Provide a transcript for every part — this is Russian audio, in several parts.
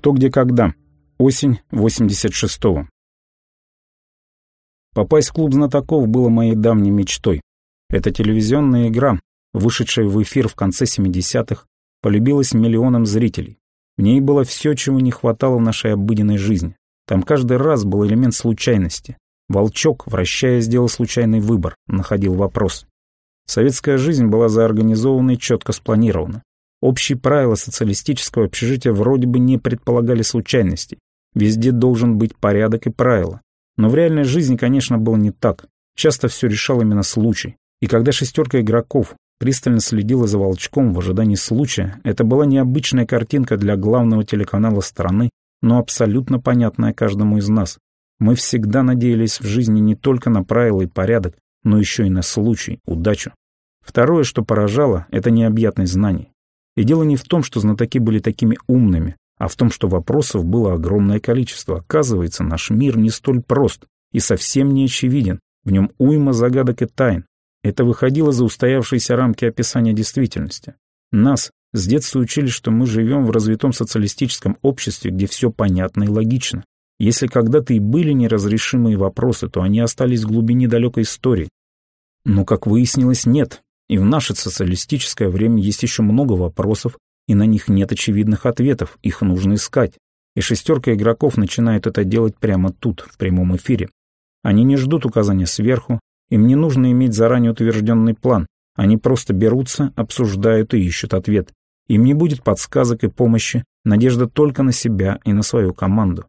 Что, где, когда. Осень 86-го. Попасть в клуб знатоков было моей давней мечтой. Эта телевизионная игра, вышедшая в эфир в конце 70-х, полюбилась миллионам зрителей. В ней было все, чего не хватало в нашей обыденной жизни. Там каждый раз был элемент случайности. Волчок, вращая, сделал случайный выбор, находил вопрос. Советская жизнь была заорганизована и четко спланирована. Общие правила социалистического общежития вроде бы не предполагали случайностей. Везде должен быть порядок и правила. Но в реальной жизни, конечно, было не так. Часто все решал именно случай. И когда шестерка игроков пристально следила за волчком в ожидании случая, это была необычная картинка для главного телеканала страны, но абсолютно понятная каждому из нас. Мы всегда надеялись в жизни не только на правила и порядок, но еще и на случай, удачу. Второе, что поражало, это необъятность знаний. И дело не в том, что знатоки были такими умными, а в том, что вопросов было огромное количество. Оказывается, наш мир не столь прост и совсем не очевиден. В нем уйма загадок и тайн. Это выходило за устоявшиеся рамки описания действительности. Нас с детства учили, что мы живем в развитом социалистическом обществе, где все понятно и логично. Если когда-то и были неразрешимые вопросы, то они остались в глубине далекой истории. Но, как выяснилось, нет. И в наше социалистическое время есть еще много вопросов, и на них нет очевидных ответов, их нужно искать. И шестерка игроков начинает это делать прямо тут, в прямом эфире. Они не ждут указания сверху, им не нужно иметь заранее утвержденный план, они просто берутся, обсуждают и ищут ответ. Им не будет подсказок и помощи, надежда только на себя и на свою команду.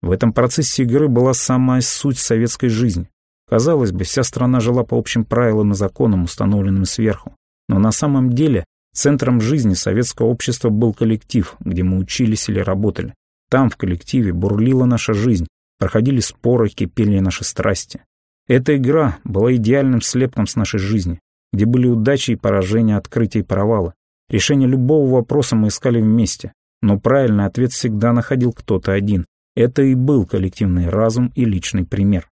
В этом процессе игры была самая суть советской жизни. Казалось бы, вся страна жила по общим правилам и законам, установленным сверху. Но на самом деле Центром жизни советского общества был коллектив, где мы учились или работали. Там, в коллективе, бурлила наша жизнь, проходили споры, кипели наши страсти. Эта игра была идеальным слепком с нашей жизни, где были удачи и поражения, открытия и провалы. Решение любого вопроса мы искали вместе, но правильный ответ всегда находил кто-то один. Это и был коллективный разум и личный пример.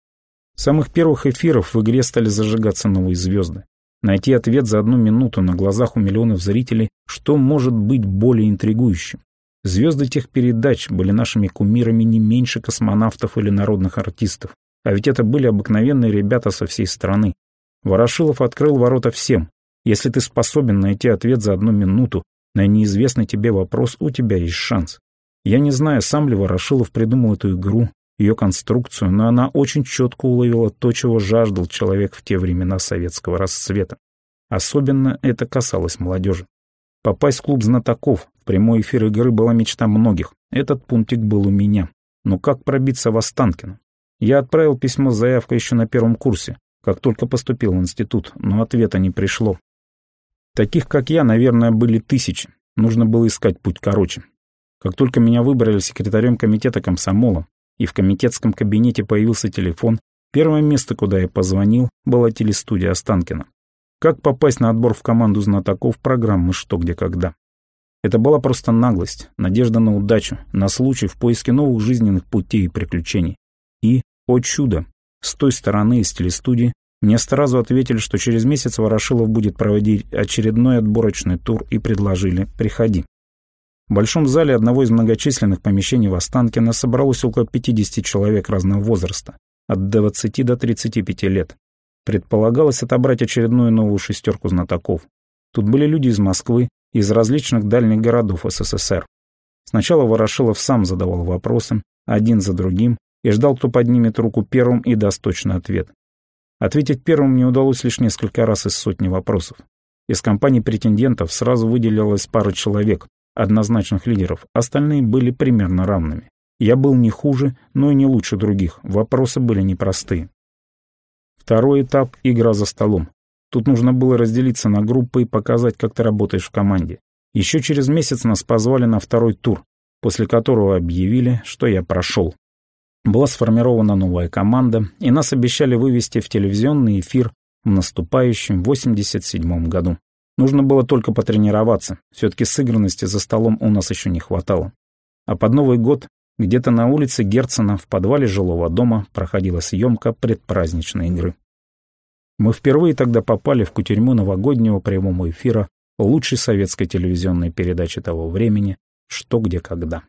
С самых первых эфиров в игре стали зажигаться новые звезды. Найти ответ за одну минуту на глазах у миллионов зрителей, что может быть более интригующим. Звезды тех передач были нашими кумирами не меньше космонавтов или народных артистов. А ведь это были обыкновенные ребята со всей страны. Ворошилов открыл ворота всем. Если ты способен найти ответ за одну минуту на неизвестный тебе вопрос, у тебя есть шанс. Я не знаю, сам ли Ворошилов придумал эту игру, ее конструкцию, но она очень четко уловила то, чего жаждал человек в те времена советского расцвета. Особенно это касалось молодежи. Попасть в клуб знатоков, прямой эфир игры была мечта многих. Этот пунктик был у меня. Но как пробиться в Останкино? Я отправил письмо с заявкой еще на первом курсе, как только поступил в институт, но ответа не пришло. Таких, как я, наверное, были тысячи. Нужно было искать путь короче. Как только меня выбрали секретарем комитета комсомола, и в комитетском кабинете появился телефон, первое место, куда я позвонил, была телестудия Останкина. Как попасть на отбор в команду знатоков программы «Что, где, когда». Это была просто наглость, надежда на удачу, на случай в поиске новых жизненных путей и приключений. И, о чудо, с той стороны из телестудии мне сразу ответили, что через месяц Ворошилов будет проводить очередной отборочный тур и предложили «приходи». В большом зале одного из многочисленных помещений в Останкино собралось около 50 человек разного возраста, от 20 до 35 лет. Предполагалось отобрать очередную новую шестерку знатоков. Тут были люди из Москвы из различных дальних городов СССР. Сначала Ворошилов сам задавал вопросы, один за другим, и ждал, кто поднимет руку первым и даст точный ответ. Ответить первым мне удалось лишь несколько раз из сотни вопросов. Из компании претендентов сразу выделилась пара человек, однозначных лидеров, остальные были примерно равными. Я был не хуже, но и не лучше других, вопросы были непростые. Второй этап — игра за столом. Тут нужно было разделиться на группы и показать, как ты работаешь в команде. Еще через месяц нас позвали на второй тур, после которого объявили, что я прошел. Была сформирована новая команда, и нас обещали вывести в телевизионный эфир в наступающем 87 году. Нужно было только потренироваться, все-таки сыгранности за столом у нас еще не хватало. А под Новый год где-то на улице Герцена в подвале жилого дома проходила съемка предпраздничной игры. Мы впервые тогда попали в кутерьму новогоднего прямого эфира лучшей советской телевизионной передачи того времени «Что, где, когда».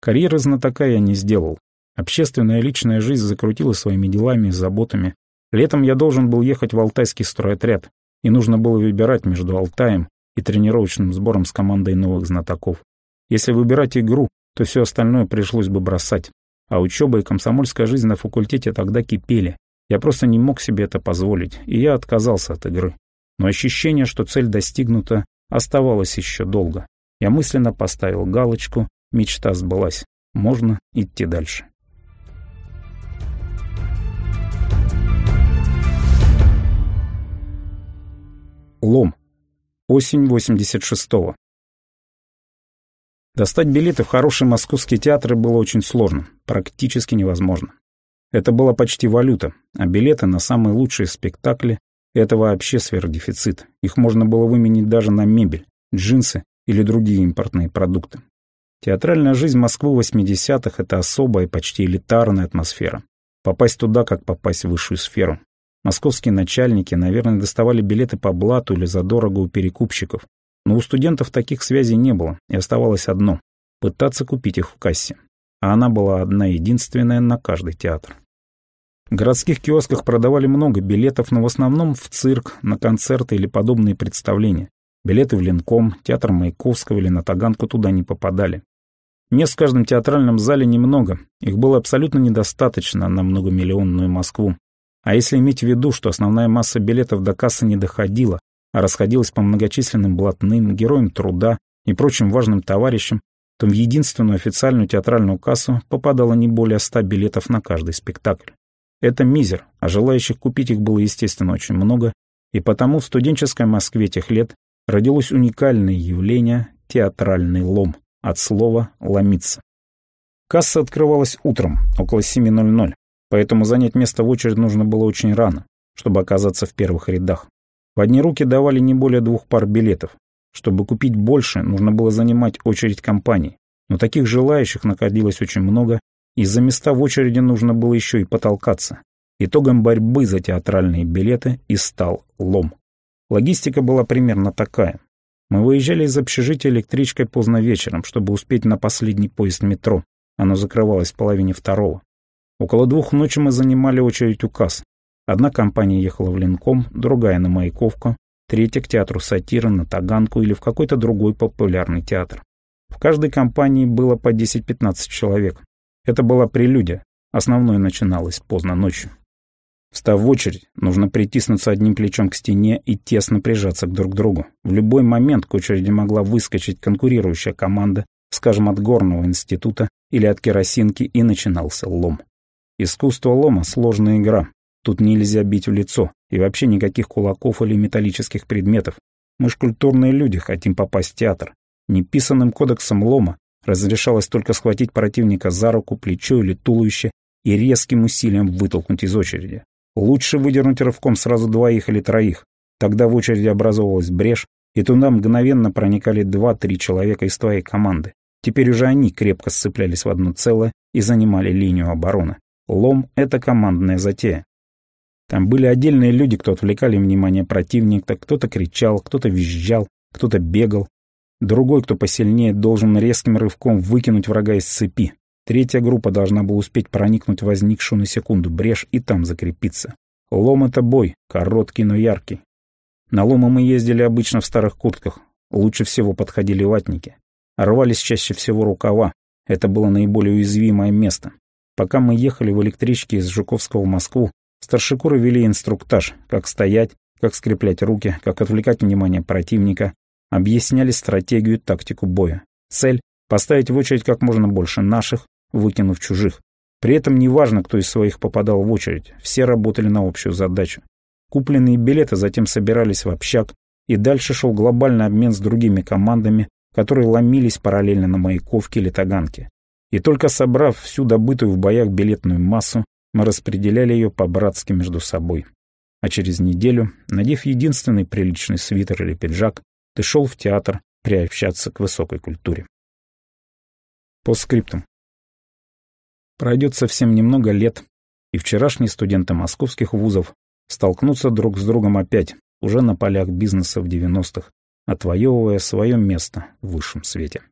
Карьеры знатока я не сделал. Общественная личная жизнь закрутила своими делами и заботами. Летом я должен был ехать в Алтайский стройотряд, и нужно было выбирать между Алтаем и тренировочным сбором с командой новых знатоков. Если выбирать игру, то все остальное пришлось бы бросать. А учеба и комсомольская жизнь на факультете тогда кипели. Я просто не мог себе это позволить, и я отказался от игры. Но ощущение, что цель достигнута, оставалось еще долго. Я мысленно поставил галочку, мечта сбылась. Можно идти дальше. Лом. Осень 86-го. Достать билеты в хорошие московские театры было очень сложно, практически невозможно. Это была почти валюта, а билеты на самые лучшие спектакли — это вообще сверхдефицит. Их можно было выменить даже на мебель, джинсы или другие импортные продукты. Театральная жизнь Москвы 80-х — это особая, почти элитарная атмосфера. Попасть туда, как попасть в высшую сферу. Московские начальники, наверное, доставали билеты по блату или задорого у перекупщиков. Но у студентов таких связей не было, и оставалось одно — пытаться купить их в кассе. А она была одна единственная на каждый театр. В городских киосках продавали много билетов, но в основном в цирк, на концерты или подобные представления. Билеты в Ленком, театр Маяковского или на Таганку туда не попадали. Мест в каждом театральном зале немного, их было абсолютно недостаточно на многомиллионную Москву. А если иметь в виду, что основная масса билетов до кассы не доходила, а расходилась по многочисленным блатным, героям труда и прочим важным товарищам, то в единственную официальную театральную кассу попадало не более ста билетов на каждый спектакль. Это мизер, а желающих купить их было, естественно, очень много, и потому в студенческой Москве тех лет родилось уникальное явление – театральный лом, от слова «ломиться». Касса открывалась утром, около 7.00, поэтому занять место в очередь нужно было очень рано, чтобы оказаться в первых рядах. В одни руки давали не более двух пар билетов. Чтобы купить больше, нужно было занимать очередь компаний, но таких желающих находилось очень много, и за места в очереди нужно было еще и потолкаться. Итогом борьбы за театральные билеты и стал лом. Логистика была примерно такая. Мы выезжали из общежития электричкой поздно вечером, чтобы успеть на последний поезд метро. Оно закрывалось в половине второго. Около двух ночи мы занимали очередь у касс. Одна компания ехала в Ленком, другая на Маяковку, третья к театру сатира, на Таганку или в какой-то другой популярный театр. В каждой компании было по 10-15 человек. Это была прелюдия, основное начиналось поздно ночью. Встав в очередь, нужно притиснуться одним плечом к стене и тесно прижаться друг к другу. В любой момент к очереди могла выскочить конкурирующая команда, скажем, от горного института или от керосинки, и начинался лом. Искусство лома — сложная игра. Тут нельзя бить в лицо, и вообще никаких кулаков или металлических предметов. Мы ж культурные люди, хотим попасть в театр. Неписанным кодексом лома разрешалось только схватить противника за руку, плечо или туловище и резким усилием вытолкнуть из очереди. Лучше выдернуть рывком сразу двоих или троих. Тогда в очереди образовалась брешь, и туда мгновенно проникали два-три человека из твоей команды. Теперь уже они крепко сцеплялись в одно целое и занимали линию обороны. Лом — это командная затея. Там были отдельные люди, кто отвлекали внимание противника, кто-то кричал, кто-то визжал, кто-то бегал. Другой, кто посильнее, должен резким рывком выкинуть врага из цепи. Третья группа должна была успеть проникнуть в возникшую на секунду брешь и там закрепиться. Лом — это бой, короткий, но яркий. На ломы мы ездили обычно в старых куртках. Лучше всего подходили ватники. Рвались чаще всего рукава. Это было наиболее уязвимое место. Пока мы ехали в электричке из Жуковского в Москву, старшекуры вели инструктаж, как стоять, как скреплять руки, как отвлекать внимание противника, объясняли стратегию тактику боя. Цель — поставить в очередь как можно больше наших, выкинув чужих. При этом неважно, кто из своих попадал в очередь, все работали на общую задачу. Купленные билеты затем собирались в общак, и дальше шел глобальный обмен с другими командами, которые ломились параллельно на Маяковке или Таганке. И только собрав всю добытую в боях билетную массу, мы распределяли ее по-братски между собой. А через неделю, надев единственный приличный свитер или пиджак, ты шел в театр приобщаться к высокой культуре. По скриптам. Пройдет совсем немного лет, и вчерашние студенты московских вузов столкнутся друг с другом опять, уже на полях бизнеса в 90-х, отвоевывая свое место в высшем свете.